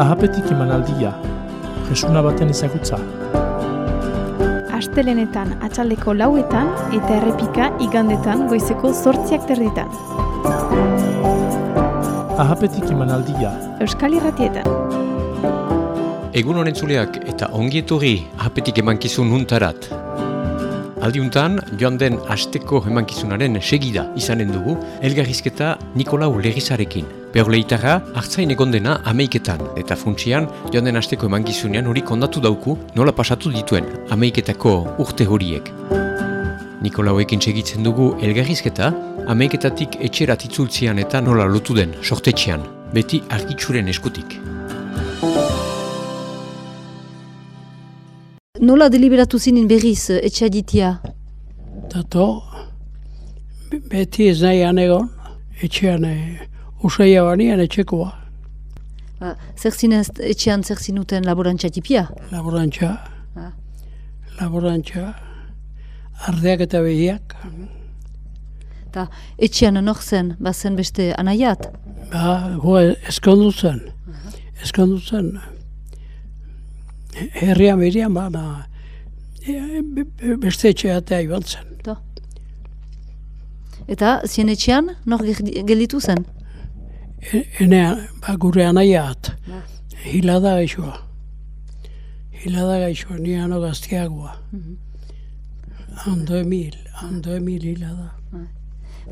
Ahapetik emanaldia, jesuna baten ezagutza. Astelenetan atxaldeko lauetan eta errepika igandetan goizeko zortziak terditan. Ahapetik emanaldia, Euskal Irratietan. Egun honen zuleak eta ongietorri ahapetik emankizun nuntarat. Aldiuntan, joan den asteko emankizunaren segida izanen dugu, elgarrizketa Nikolau Legizarekin. Beorleitarra, hartzain egon dena ameiketan, eta funtsian, joan den asteko emankizunean hori kondatu dauku nola pasatu dituen ameiketako urte horiek. Nikolauekin segitzen dugu elgarrizketa, ameiketatik etxerat itzultzian eta nola lotu den sortetxean, beti argitsuren eskutik. Nola deliberatu zinen berriz eh, etxea ditia? Tato, be- beti ez nahi egon, etxean e, usaia banian etxekoa, Ba, zer zinez etxean zer zinuten laborantza tipia? laborantza, Ah. laborantza, ardeak eta behiak, Ta etxean nor zen, bazen beste anaiat? ba, go eskondu zen, eskondu zen, herrian berian bana, e, be- be- beste etxeatea iban zen. Ta. Eta zien etxean nor gelditu zen? Enean, ba, gure anaiat, Ba. hilada gaixoa. Hilada gaixoa, ni ano gaztiagoa. Ando emil, ando emil hilada.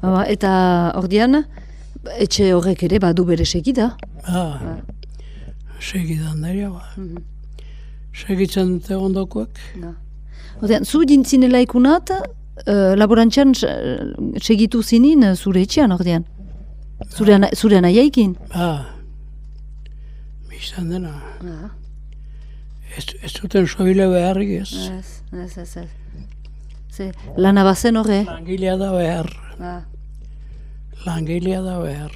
Ba, eta ordian, etxe horrek ere badu bere segida. Ba, segidan daria ba. Segitzen dute ondokoek. Ordian, zu dintzinela ikunat, uh, laborantzan eh, segitu zinin zure etxean ordian? Zure, ana, zure anaiaikin? Ba, bizan dena. Ez, ez duten soile beharrik ez. Ez, ez, ez, ez. Ze, lana bazen horre? Langilea da behar. Ba. Langilea da behar.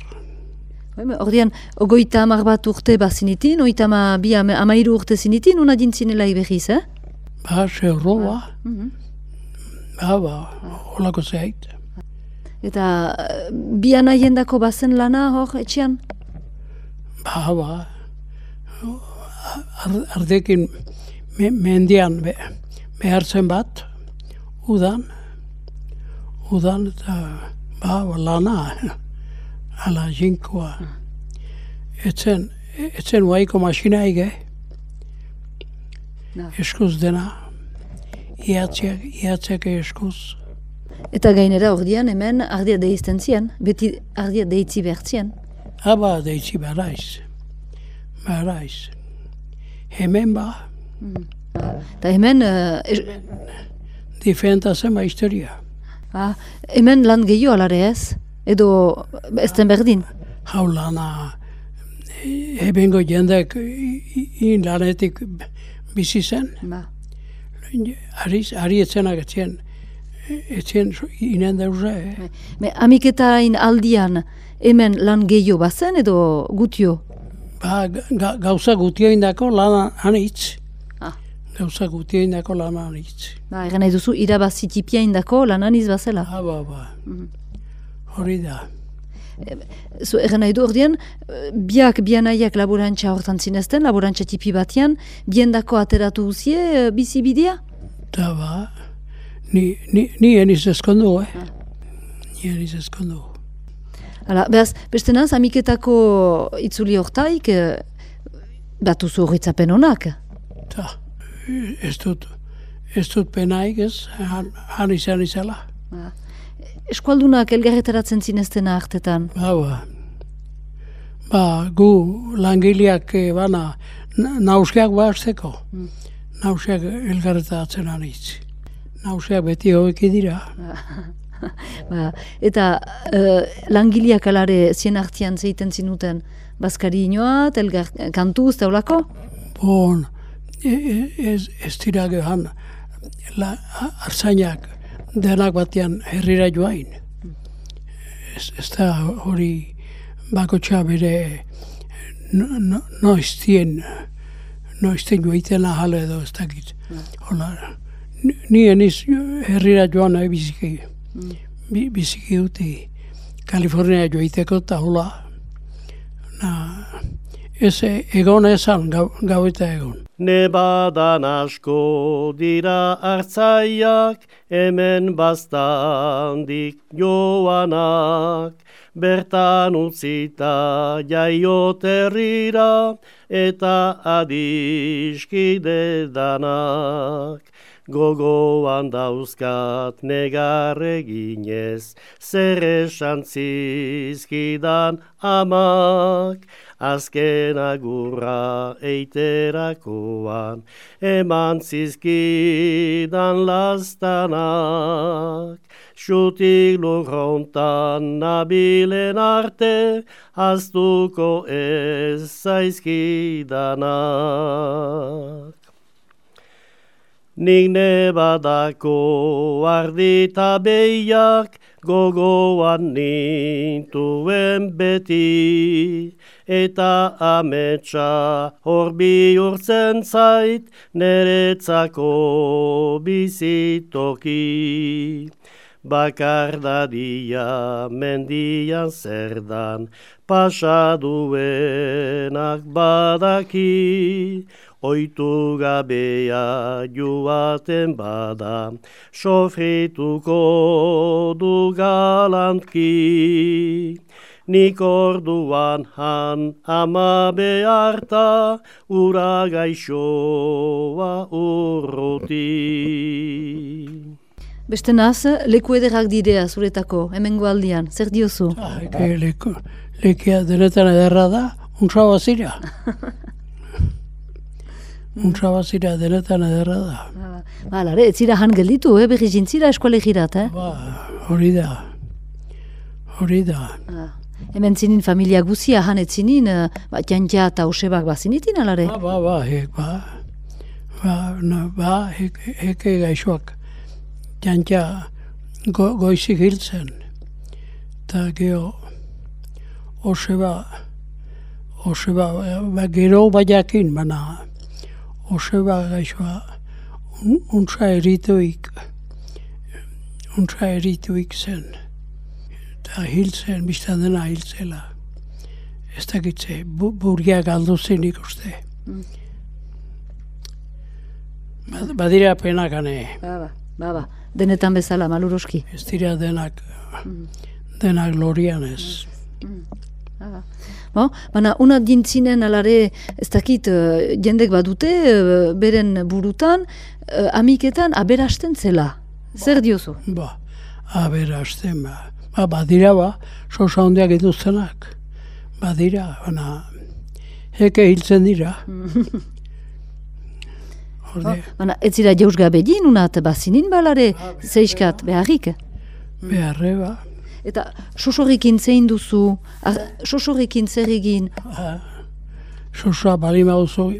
Ordian, ogoita amar bat urte bazinitin, oita ama, bi ama, amairu urte zinitin, una dintzinela ibegiz, eh? Ba, zeurro ba. Mhm. Ba, ba, holako zeit. Eta eh, bi anaiendako bazen lana hor etxean? Ba, ba. Ar, ardekin me, mendian be, behartzen bat, udan, udan eta ba, ba, lana, ala jinkoa. Etzen, etzen waiko masina ege, eskuz dena, iatziak, iatziak eskuz. Eta gainera ordian hemen ardia deizten zien, beti ardia deitzi behartzien. Aba deitzi baraiz, baraiz. Hemen ba, Eta hemen, uh, es, diferenta zen ba historia. ah, hemen lan gehiago alare ez? Edo ez den berdin? hau lana ebengo jendek in lanetik bizi zen. Ba. Ari, ari etzenak etzien, etzien inen deuze. Eh? Me, amiketain aldian hemen lan gehiago bazen edo gutio? Ba, ga, gauza gutioindako lana anitz. Ah. Gauza gutioindako lana anitz. Ba, egan nahi duzu, irabazi tipia indako lanan izbazela. Ha, ba, ba. Hori da. Zu egan nahi du ordean, eh, biak bianaiak laborantza hortan zinezten, laborantza tipi batean, biendako ateratu uzie eh, bizi bidea? Da ba, ni, ni, ni eniz eskondu, eh? Ni eniz eskondu. Hala, behaz, beste naz, amiketako itzuli hortaik, eh, batuzu horretzapen honak. Ta, ez dut, ez dut penaik ez, han, han izan izala. Eskualdunak elgarretaratzen zineztena hartetan. Ba, ba. Ba, gu langileak eh, bana na- nausiak bazteko. Nausiak elgarretatzen anitz. Nausiak beti hobeki dira. Ba, eta uh, langileak alare zien hartian zeiten zinuten, bazkari inoat, elgar kantuz, taulako? Bon, e, e, ez, ez dira gehan la, arzainak denak batean herrira joain. Ez, ez da hori bakotxa bere no, no, noiztien noiztien joiten ahal edo ez dakit. Hola, ni- ni eniz herrira joan nahi biziki. Bi, biziki uti Kalifornia joiteko eta hola. Na, ez egon esan gau, gau eta egon. Nebadan asko dira hartzaiak, hemen bastandik joanak, bertan utzita jaioterrira eta adiskide danak. Gogoan dauzkat negarreginez, zer esan zizkidan amak, azken agurra eiterakoan, eman zizkidan lastanak. Xutik lurrontan nabilen arte, aztuko ez zaizkidanak. Nik nebadako ardita behiak, gogoan nintuen beti, eta ametsa hor bihurtzen zait, neretzako bizitoki. Bakardadia mendian zerdan, pasaduenak badaki, oitu gabea juaten bada, sofrituko du galantki. Nik orduan han ama beharta, ura gaixoa urruti. Beste naz, leku ederrak didea zuretako, hemen aldian, zer diozu? Ah, eke, leku, lekia denetan ederra da, untsa bazira. untsa bazira denetan ederra da. Ba, lare, ez zira han gelditu, eh? berri jintzira eskualegirat, eh? Ba, hori da. Hori da. Ah. Hemen zinin familia guzia han ez zinin, eh, ba, jantia eta osebak bazinitin, alare? Ba, ba, ba, hek, ba. Ba, na, ba, hek, heke gaixoak. Jantia go, goizik hiltzen. Ta geho, oseba, oseba, ba, gero baiakin, baina, oseba gaixoa, un, untsa erituik, untsa erituik zen. Ta hiltzen, biztan dena hiltzela. Ez dakitze, bu, burgia galdu zen ikuste. Bad- Badira penakane. Ba, ba, ba, ba. Denetan bezala, maluroski. Ez dira denak, denak lorian ez. Bo, baina una dintzinen alare, ez dakit, eh, jendek badute, eh, beren burutan, eh, amiketan aberasten zela. Zer diozu? Ba, aberasten, ba. Ba, badira ba, sosa hondiak dituztenak. Badira, baina, heke hiltzen dira. Horde, Baina ez zira jauz gabe din, unat bazinin balare, zeiskat beharrik. beharre, ba. Eta sosorrikin zein duzu, sosorrikin zer egin, Sosa bali bauzu,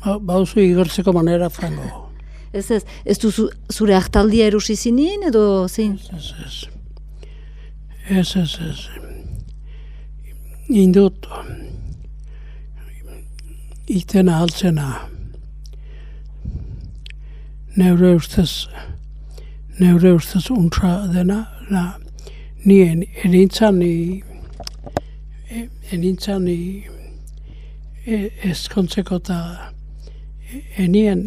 ba, bauzu igertzeko manera frango. ez ez, ez duzu zure hartaldia erosi zinin, edo zein? Ez, ez. Ez, ez, ez. Indut, itena altzena. Neure ustez, neure ustez untsa dena, na, ni en, enintzan ni, e- enintzan ni e, ezkontzeko eta enien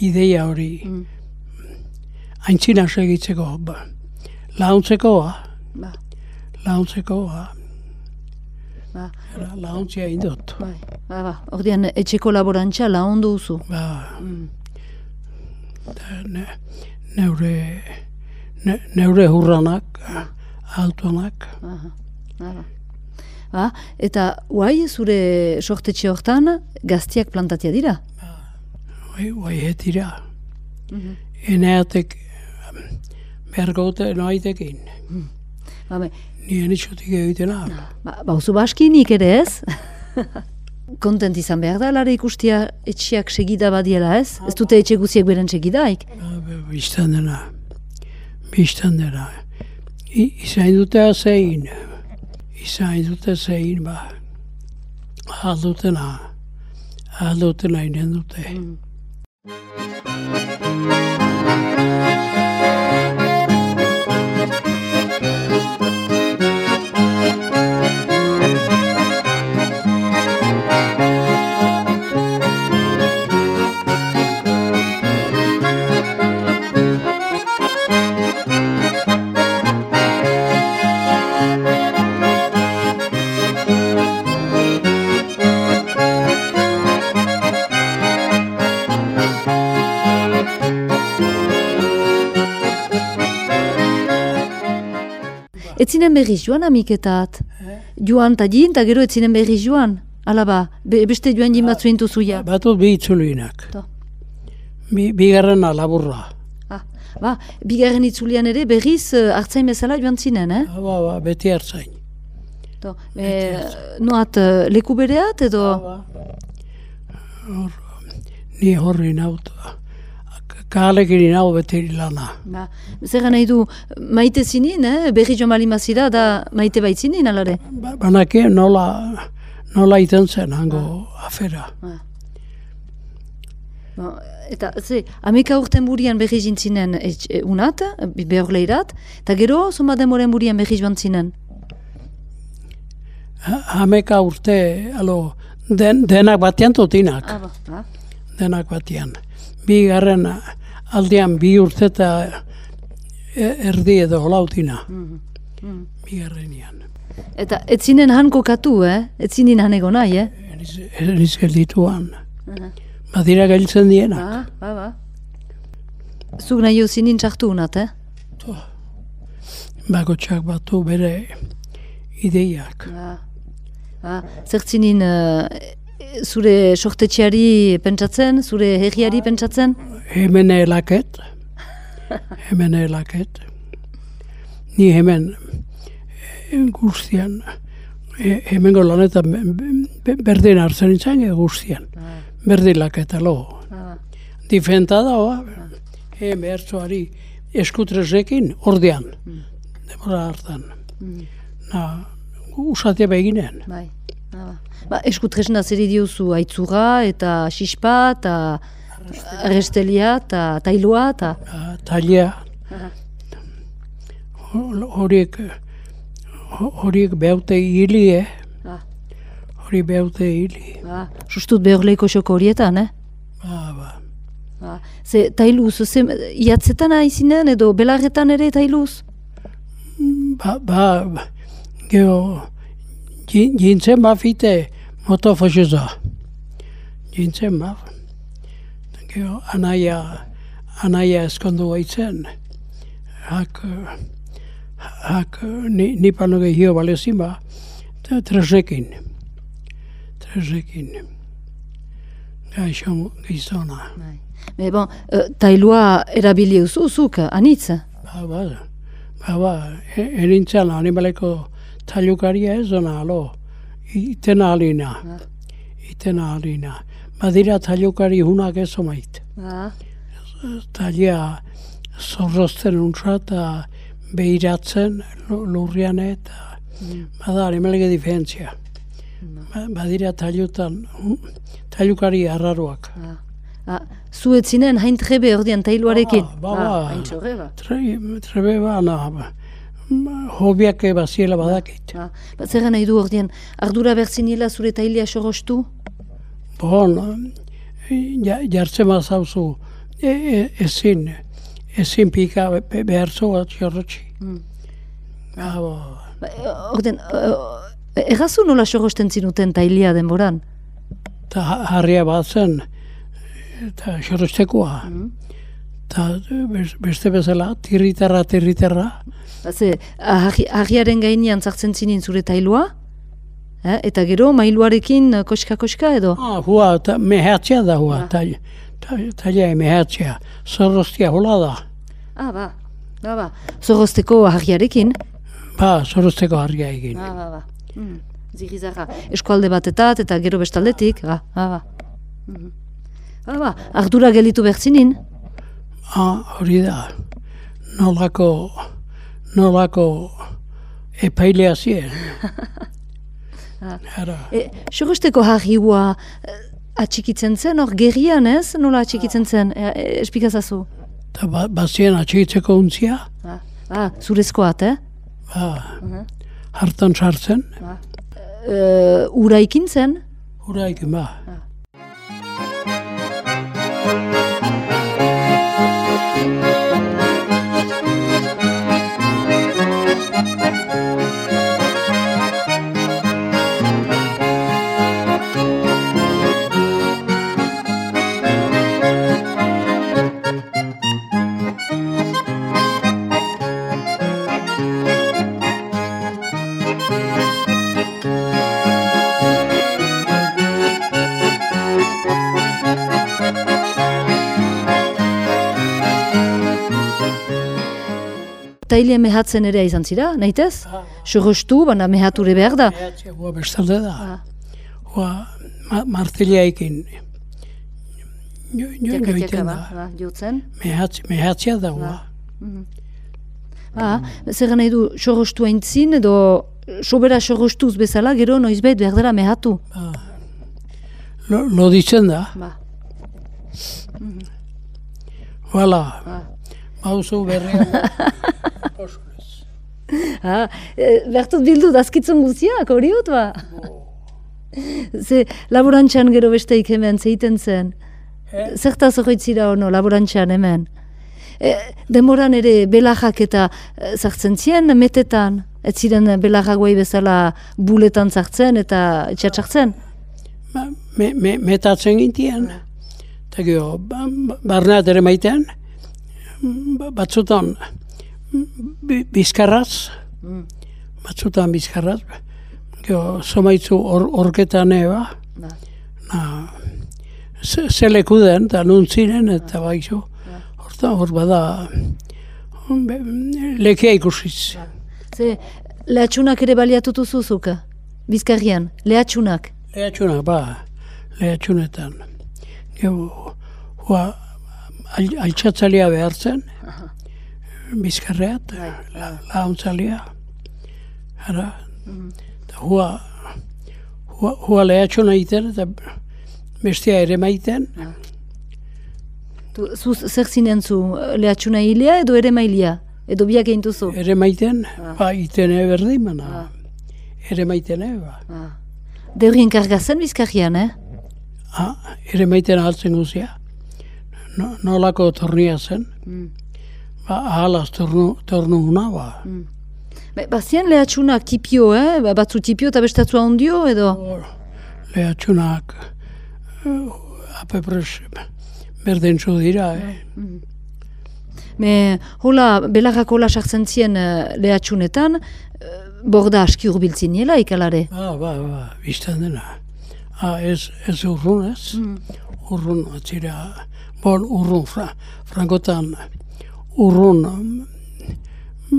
ideia hori Mm. aintzina segitzeko, ba, launtzekoa, Ba, launtzekoa, ba, Era launtzia indot. bai, ba, ba. Ordean etxeko laborantza laundu duzu. Ba, Mm. da, ne, neure, ne, neure hurranak, altuanak, Aha, aha. Ba, eta guai zure sortetxe hortan gaztiak plantatia dira. bai, bai hetira. Mhm. Eneatek bergote noaitekin. Ba, me, Nien itxotik egitena. ba, bauzu baskinik ere ez? Kontent izan behar da, lare ikustia etxeak segida badiela ez? Ez dute etxe guziek beren segidaik. Ba, ba, Bistan dena. Bistan dena. I, izain dute zein. Izain dute zein, ba. Aldutena. Aldutena inen dute. Etzinen berriz joan amiketat. Joan ta din, ta gero etzinen berriz joan. Ala ba, be, beste joan jin batzu intuzu ja. Batut bi itzulinak. To. Bi, bigarrena laburra. Ah, ba, bigarren itzulian ere berriz uh, hartzain bezala joan zinen, eh? Ba, ba, ba, beti hartzain. To, e, noat uh, leku bereat edo... Ni horri naut. Kalekin nau beti lana. Ba, zer nahi du, maite zinin, eh? berri joan bali mazira da maite baitzinin, alare? Ba, banake nola, nola iten zen hango afera. Ba, eta, ze, ameka urten burian berri jintzinen e, unat, bi- behor lehirat, eta gero, zoma demoren burian berri joan zinen. Ha- Hameka urte, alo, den, denak batean totinak. Ah, ba, ba. denak batean. Bi garren aldean bi urte eta e- erdi edo holautina. Bi garrenian. Eta, ez zinen han kokatu, eh? Ez zinen han egon nahi, eh? Eniz, eniz geldituan. Badira gailtzen diena. Ba, ba, ba. Zuk nahi zinin txartu unat, eh? Bakotxak batu bere ideiak. Ba. Ba, zer zinin uh, zure sortetxeari pentsatzen, zure herriari pentsatzen? Hemen elaket. Hemen elaket. Ni hemen e, guztian. E, hemengo lanetan be- be- berdin hartzen nintzen e, guztian. Berdin laketa lo. Ba, Difenta da. E, behartzoari eskutrezekin ordean. Demora hartan. Na, usatea beginen. bai. Ba, ba. eskutresna zeri diozu aitzura eta xispa eta arrestelia eta tailoa eta... Talia. Ho- Horiek ho- horiek behaute hili, eh? Ah. Hori behaute hili. Ba, sustut behorleiko xoko horietan, eh? Ba, ba. Ba, ze tailuz, ze iatzetan aizinen edo belarretan ere tailuz? Ba, ba, ba, geho, jin- jintzen ba fite motofaseza. Jintzen ba. Geho, anaia, anaia eskondu baitzen. Hak, hak, ni, nipan gehio balezin ba, eta trezekin. Trezekin. Gaixo gizona. Me bon, uh, tailua erabili uzuzuk, anitz? Ba, ba, ba, ba, e- erintzen animaleko tailukaria ez ona, alo, itena alina, itena alina. Badira tailukari hunak ez omait. Ba, Talia zorrozten untsa eta behiratzen lu- lurrian eta bada animaleke diferentzia. Ba- Badira tailutan, hu- tailukari arraroak. ba, zu ez zinen hain trebe ordean tailuarekin? Ba, ba, ba. hain txorre, ba. Tre- Trebe ba, na, ba, hobiak baziela badakit. Ba, ba, zer nahi du ordean, ardura berzinila zure tailia sorostu? Bon, ja, jartzen mazauzu, e, e, ezin, ezin pika be, behartzo bat jorrotxi. Ah, bo, Ba, e, orden, errazu nola sorosten zinuten tailia denboran? ha- harria bat zen, eta jorrotxekoa. Eta bes- beste bezala, tirritarra, tirritarra, Ba, ze, ahiaren gainean zartzen zinin zure tailua? Eh? Eta gero, mailuarekin eh, koska-koska edo? ah, hua, ta, mehatzea da hua, tal, tal, talia mehatzea, zorroztia hola da. Ah, ba, ba, ba. Zorrozteko ahiarekin? Ba, zorrozteko harria egin. Ba, ba. Mm. Zigizarra. Eskualde batetat eta gero bestaldetik, ba, ba, ba. Mhm. Ba, ba, ardura gelitu bertzinin. Ah, hori da. Nolako, nolako epailea ziren. Ara. E, harriua eh, atxikitzen zen, hor gerrian ez, nola atxikitzen zen, e, e espikazazu? Ba, bazien atxikitzeko untzia. Ah, ah zurezkoat, eh? Ba, mhm. hartan sartzen. Ah. E, ura ikin zen? Ura ba. Ah. Thank you. Eta mehatzen ere izan zira, nahitez? Xorostu, baina mehature behar da. Mehatzea hua bestalde da. Ah. Hua ma, martiliaikin jo, jo, joiten ba, da. ba, jotzen. Mehatz, mehatzea da hua. Ah, zer nahi du, xorostu aintzin edo sobera xorostuz bezala, gero noizbait behar dela mehatu. Lo, lo ditzen da. Ba. Hala. Ah. Mauzu berriak. Ah, e, bertut bildu dazkitzen guztiak, hori hot ba? Ze laborantxan gero besteik hemen zeiten zen. Zertaz horretzira ono laborantxan hemen. E, demoran ere belajak eta e, zartzen zien metetan. Ez ziren belajak guai bezala buletan zartzen eta etxatxartzen. Me, me, metatzen gintien. Eta gero, ba, ba- barneat ere maitean, batzutan bi, bizkarraz, batzutan bizkarraz, gero, somaitzu or, orketan eba, Ba. na, ze, ze leku den, eta nuntzinen, eta baizu, horta, hor bada, be- lekea ikusiz. Ze lehatxunak ere baliatutu zuzuka? Bizkarrian, lehatxunak. Lehatxunak, ba, lehatxunetan. Gero, hua, al, altxatzalia behartzen, bizkarreat, la, launtzalia. Ara, eta hua, hua, hua lehatxuna egiten, eta bestia ere maiten, Tu, zu zer zinen zu, lehatxuna hilea edo ere mailia? Edo biak egin duzu? ere maiten, ba, iten berdin, mana. Ere maiten, ba. Ah. Deurien kargazen bizkarrian, eh? Ah, ere maiten ahaltzen guzia. No, nolako tornia zen. Ba, ahalaz tornu, tornu una, ba. Ba, bazien lehatxunak tipio, eh? Ba, Batzu tipio eta bestatzua ondio, edo? lehatxunak uh, apepres berdentzu dira, eh? Me, hola, belarrak hola sartzen zien uh, lehatxunetan, uh, borda aski urbiltzin niela ikalare. Ba, ba, ba, biztan dena. Ah, ez, ez urrun, ez? Urrun, atzira, bon, urrun, fra, frankotan, urrun,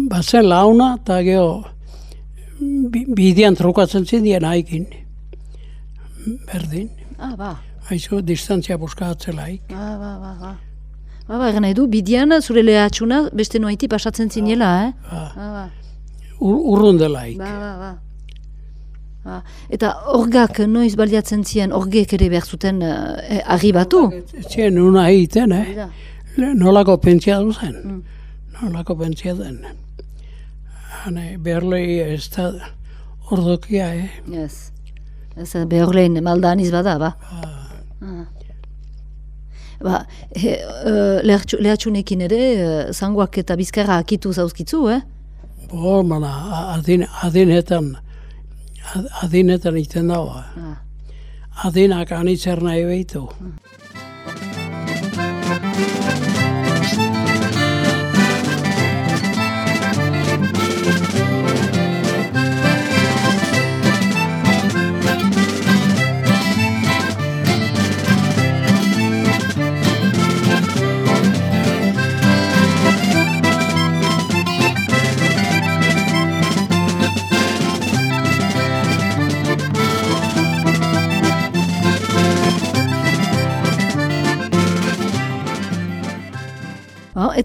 bazen launa, eta geho, bi, bidean trukatzen zindien haikin. Berdin. Ah, ba. Haizu, distantzia buskatzelaik. Ba, ba, ba, ba. Ba, ba, egan nahi du, bidian zure lehatxuna beste noaiti pasatzen zinela, eh? Ba, Ba, ba. ur, urrun. Ba, ba, ba. Ba. Eta orgak noiz baliatzen ziren orgeek ere behar zuten uh, arribatu? Zien una egiten, eh? Le- Nolako pentsia duzen. Nolako pentsia den. Hane, beharlei ez da ordokia, eh? Ez. Ez behor lehen maldaniz bada, ba. Ah. Ba, he, uh, lehatxu- lehatxunekin ere, uh, zangoak eta bizkarra akitu zauzkitzu, eh? Bo, mana, adin, adinetan, ad- adinetan iten dagoa. Ah. Adinak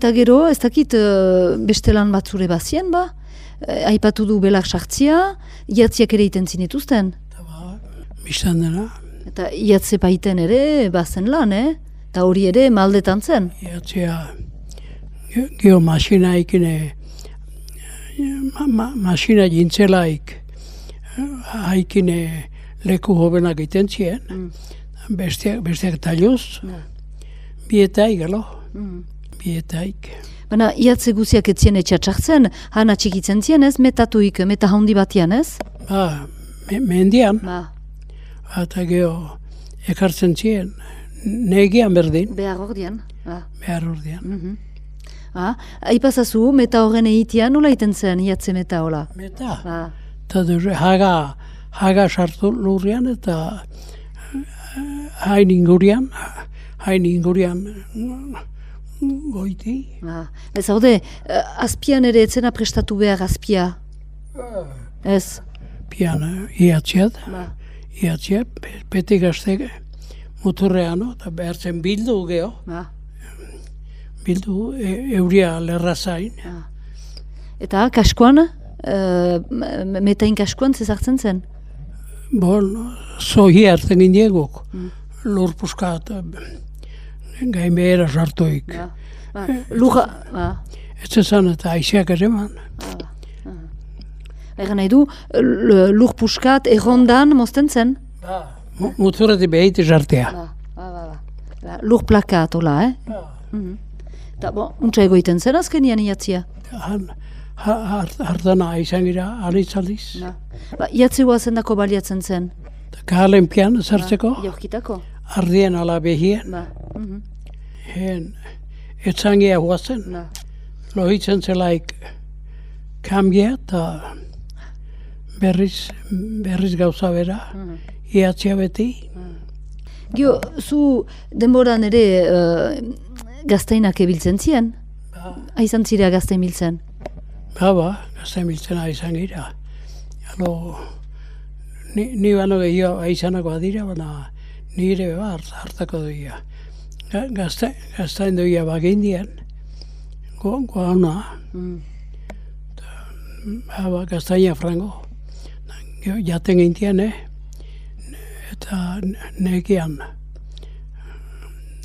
eta gero, ez dakit uh, beste lan batzure bazien, ba? Eh, aipatu du belak sartzia, iatziak ere iten zinituzten. Bistan dena, Eta iatze baiten ere bazen lan, eh? Eta hori ere maldetan zen. iatzea, ge- geho masina ikine, ma, ma, masina jintzelaik, haikine leku hobenak iten zien, besteak, besteak taluz, bietaik, galo, bietaik. Baina iatze guziak etzien etxatxartzen, hana txikitzen zien ez, metatuik, meta handi batian ez? Ba, me, mendian, Ba, eta geho, ekartzen zien, negian berdin, behar ordian. Ba. behar urdian. Ah, aipazazu, meta horren eitian, nola iten zen iatze meta hola? Meta, Ba, eta haga, haga sartu lurrian, eta eh, hain ingurian, hain ingurian goiti. Ah, ez haude, uh, azpian ere etzena prestatu behar azpia. Ez, Pian iatziat, ba. iatziat, beti gazte muturrean, eta behartzen bildu geho, ba. bildu e, euria lerra zain. Eta kaskoan, uh, metain kaskoan zezartzen zen. Bon, zohi hartzen gindegok, lur puskat, gain behera sartuik. Ba. Ba. Lurra, ba. Ez ezan eta aizeak ere man. Egan nahi du, lur puskat errondan mozten zen. Mu- Muturretik behite sartea. Ba, ba, ba, ba. Ba, lur plakat, hola, eh? Mhm. Eta, bon, untsa egoiten zen azkenian iatzia. Han, ha, hart- hartana izan gira, anitzaldiz. Ba, ba iatzegoa zendako baliatzen zen. Kalen pian sartzeko, Jorkitako. ardien ala behien, Ba, mhm, hen, etzangia huazen, ba. lohitzen zelaik kambia eta berriz, berriz gauza bera, iatzia beti. Gio, zu denboran ere uh, gaztainak ebiltzen ziren? Aizan zirea gaztain biltzen. Ba, ba, gazten biltzena izan gira. Alo, ni, ni bano gehiago aizanako dira, baina nire ba, hart- hartako doia. Ga- Gazte, gaztain doia bagindien, go, goana, Mm. ba, ba, gaztaina frango. Jaten gintian, eh? Eta nekian,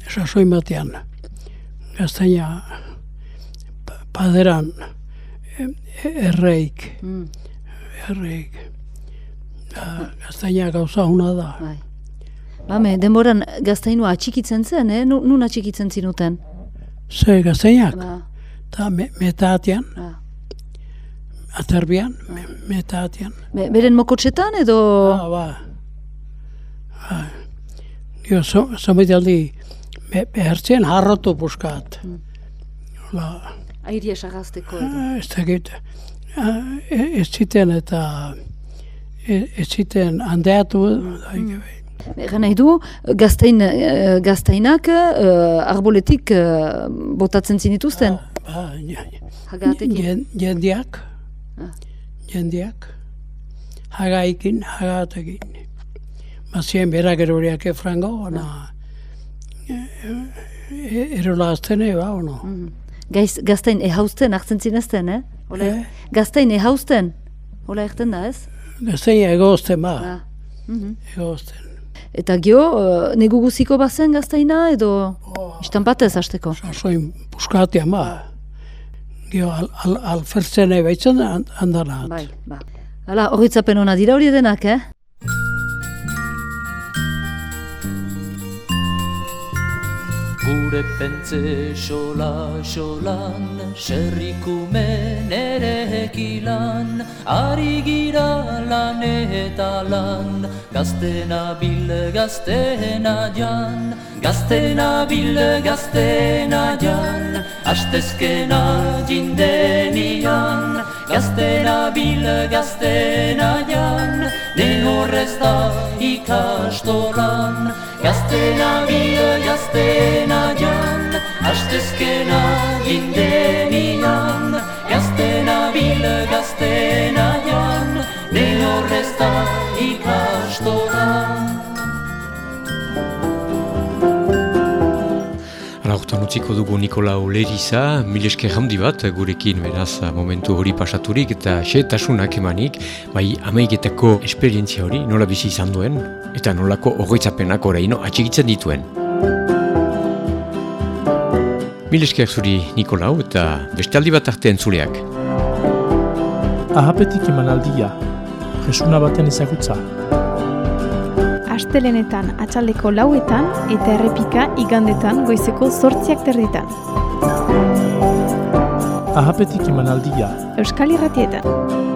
sasoin batean, gaztaina pa- paderan, e- erreik, Mm. erreik. Gaztaina gauza huna da. Bai. Bame, denboran gaztainua atxikitzen zen, eh? Nu- Nun atxikitzen zinuten? Ze gaztainak, Ba, eta me, metaatian, ba. aterbian, me, metaatian. Be, beren mokotxetan edo... Ba, ba. Ba. Jo, so, aldi, be, behertzen harrotu puskat. Hola, Airia sagazteko edo. ah, ez dakit, ah, e- ez ziten eta e- ez ziten handeatu, mm. Egan nahi du, gaztain, eh, gaztainak eh, arboletik eh, botatzen zinituzten. ba, ja- Hagatekin. jen- jendiak, Ah. jendiak, hagaikin, hagatekin. Mazien berak eroriak efrango, ona, e, erola aztene, ba, ono. Gaiz, gaztain ehauzten hartzen zinezten, eh? Ola, Eh? Gaztain ehauzten. Hola erten da, ez? Gazteina egozten, ba, Ah. Mhm. egozten. Eta gio, uh, negu guziko bazen gaztaina edo istan batez hasteko. Sasoin puskatia, ba. Gio, al, al, alfertzen ebaitzen handanat. Bai, ba. Hala, horritzapen ona dira hori denak, eh? Gure pentze xola xolan, serrikumen ere ekilan, ari gira lan eta lan, gaztena bil gaztena jan, gaztena bil gaztena jan, astezkena jindenian, gaztena bil gaztena jan, ne horrez da ikastolan, Gaztena bil gaztena jan, astezkena gindenian. Bil gaztena jan, ne horrez da ikastolan. Hala, hortan utziko dugu Nikolau Leriza, mileske handi bat gurekin beraz momentu hori pasaturik eta xetasunak emanik, bai amaigetako esperientzia hori nola bizi izan duen eta nolako horretzapenak oraino atxigitzen dituen. Milesker zuri Nikolau eta beste aldi bat arte entzuleak. Ahapetik emanaldia, jesuna baten ezagutza. Astelenetan atxaldeko lauetan eta errepika igandetan goizeko zortziak terditan. Ahapetik emanaldia, Euskal Irratietan.